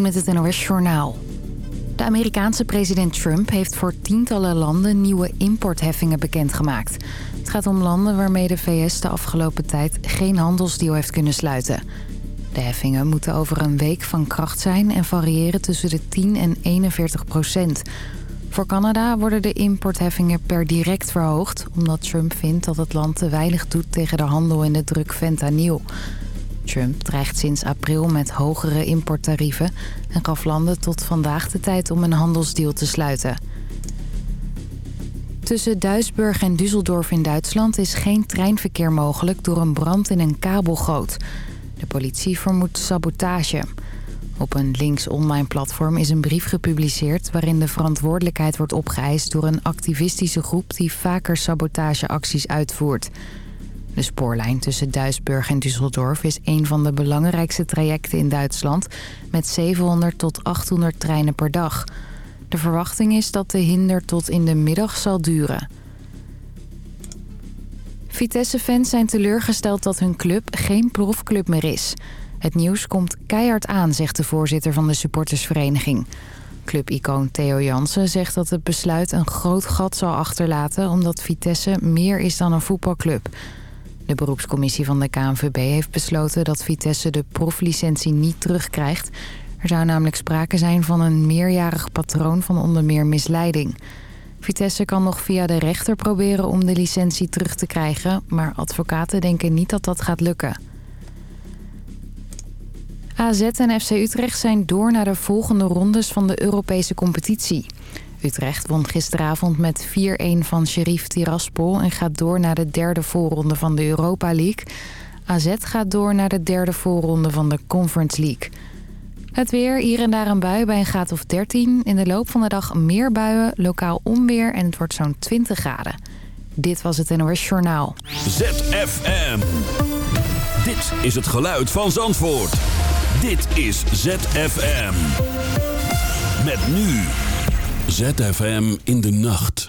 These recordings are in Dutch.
Met het NOS Journaal. De Amerikaanse president Trump heeft voor tientallen landen nieuwe importheffingen bekendgemaakt. Het gaat om landen waarmee de VS de afgelopen tijd geen handelsdeal heeft kunnen sluiten. De heffingen moeten over een week van kracht zijn en variëren tussen de 10 en 41 procent. Voor Canada worden de importheffingen per direct verhoogd... omdat Trump vindt dat het land te weinig doet tegen de handel in de druk fentanyl... Trump dreigt sinds april met hogere importtarieven... en gaf landen tot vandaag de tijd om een handelsdeal te sluiten. Tussen Duisburg en Düsseldorf in Duitsland is geen treinverkeer mogelijk... door een brand in een kabelgoot. De politie vermoedt sabotage. Op een links online platform is een brief gepubliceerd... waarin de verantwoordelijkheid wordt opgeëist door een activistische groep... die vaker sabotageacties uitvoert... De spoorlijn tussen Duisburg en Düsseldorf is een van de belangrijkste trajecten in Duitsland... met 700 tot 800 treinen per dag. De verwachting is dat de hinder tot in de middag zal duren. Vitesse-fans zijn teleurgesteld dat hun club geen profclub meer is. Het nieuws komt keihard aan, zegt de voorzitter van de supportersvereniging. Clubicoon Theo Jansen zegt dat het besluit een groot gat zal achterlaten... omdat Vitesse meer is dan een voetbalclub... De beroepscommissie van de KNVB heeft besloten dat Vitesse de proflicentie niet terugkrijgt. Er zou namelijk sprake zijn van een meerjarig patroon van onder meer misleiding. Vitesse kan nog via de rechter proberen om de licentie terug te krijgen... maar advocaten denken niet dat dat gaat lukken. AZ en FC Utrecht zijn door naar de volgende rondes van de Europese competitie. Utrecht won gisteravond met 4-1 van Sheriff Tiraspol... en gaat door naar de derde voorronde van de Europa League. AZ gaat door naar de derde voorronde van de Conference League. Het weer, hier en daar een bui bij een graad of 13. In de loop van de dag meer buien, lokaal onweer en het wordt zo'n 20 graden. Dit was het NOS Journaal. ZFM. Dit is het geluid van Zandvoort. Dit is ZFM. Met nu... ZFM in de nacht.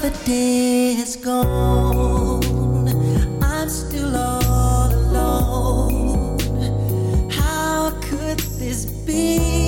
another day has gone. I'm still all alone. How could this be?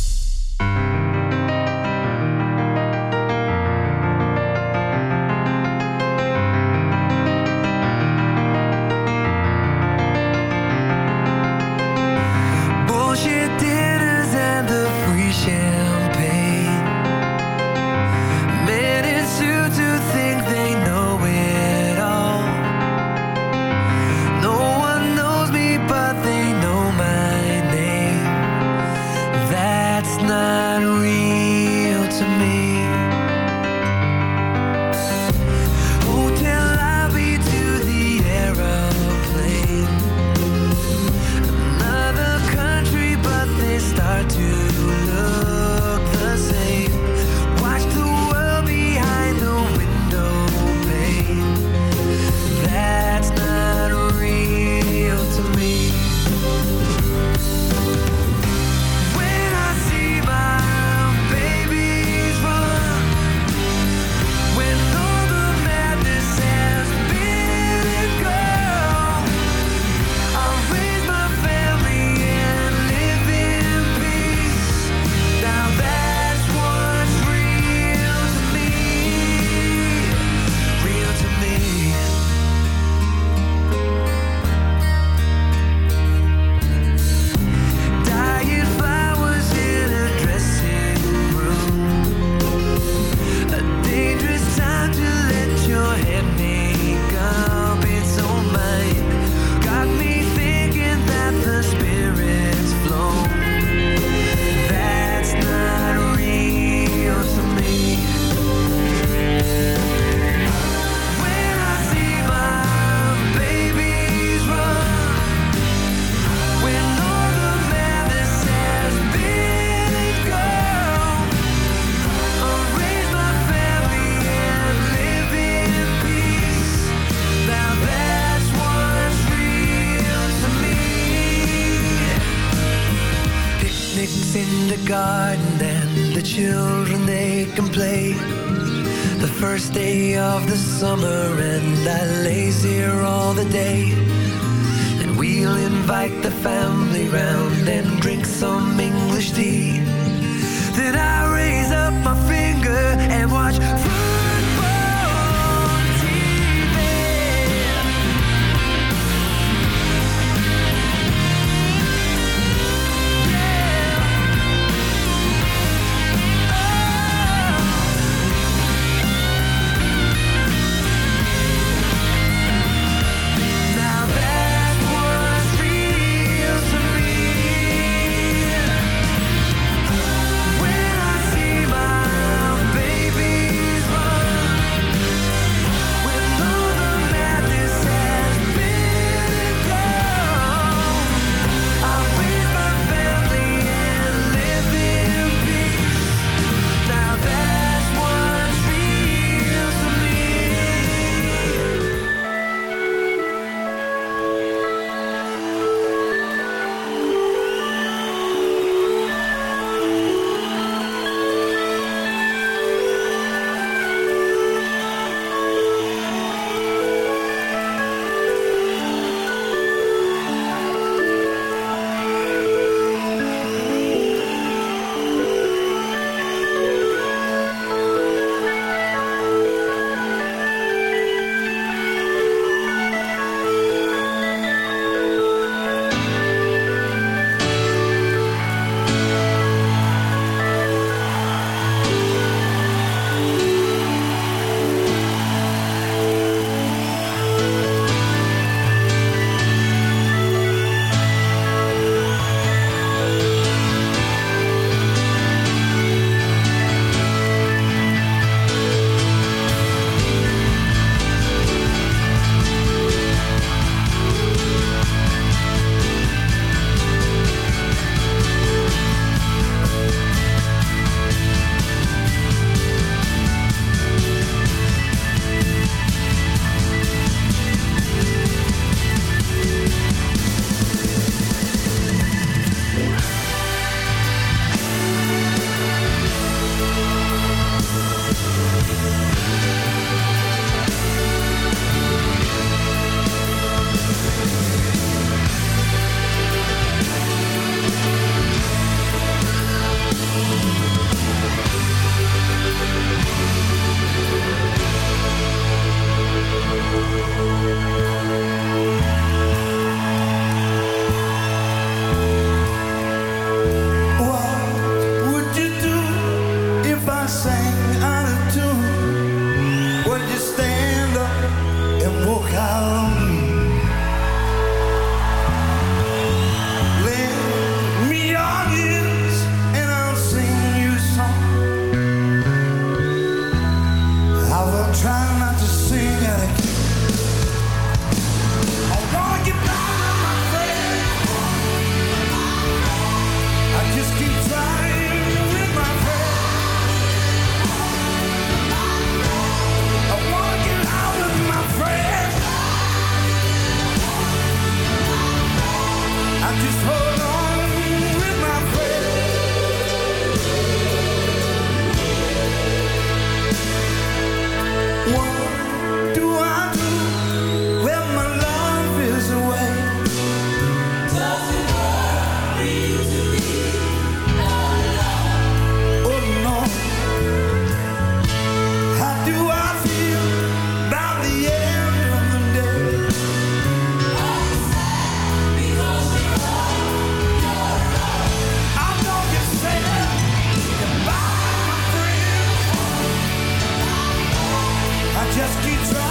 Keep trying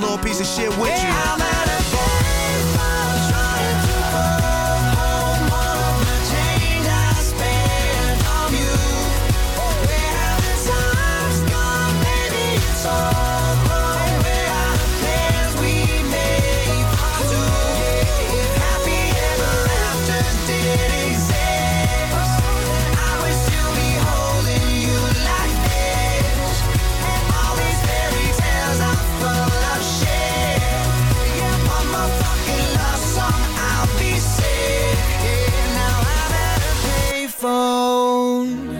little piece of shit with you. I'm at a trying to home. All of my change I spent on you. Oh, Where have the times gone, baby? It's all phone